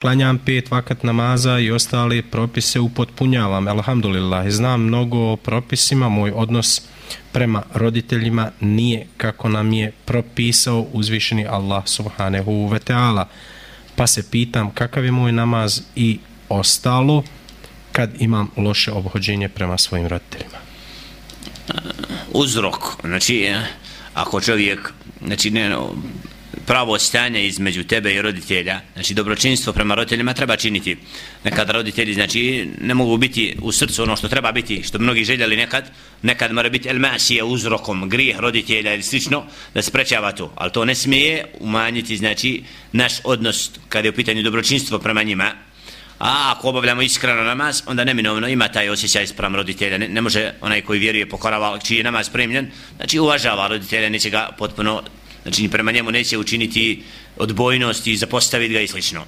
klanjam pet vakat namaza i ostale propise upotpunjavam. Alhamdulillah, znam mnogo o propisima, moj odnos prema roditeljima nije kako nam je propisao uzvišeni Allah subhanahu ve ta'ala. Pa se pitam kakav je moj namaz i ostalo kad imam loše obhođenje prema svojim roditeljima. Uzrok, znači eh, ako čovjek znači ne, pravo stanje između tebe i roditelja, znači dobročinstvo prema roditeljima treba činiti. Nekad roditelji, znači, ne mogu biti u srcu ono što treba biti, što mnogi željeli nekad, nekad mora biti elmasija uzrokom, grijeh roditelja ili slično, da sprečava to. Ali to ne smije umanjiti, znači, naš odnos kada je u pitanju dobročinstvo prema njima, A ako obavljamo iskreno namaz, onda neminovno ima taj osjećaj sprem roditelja. Ne, ne može onaj koji vjeruje pokorava, čiji je namaz primljen, znači uvažava roditelja, neće ga potpuno znači prema njemu neće učiniti odbojnost i zapostaviti ga i slično.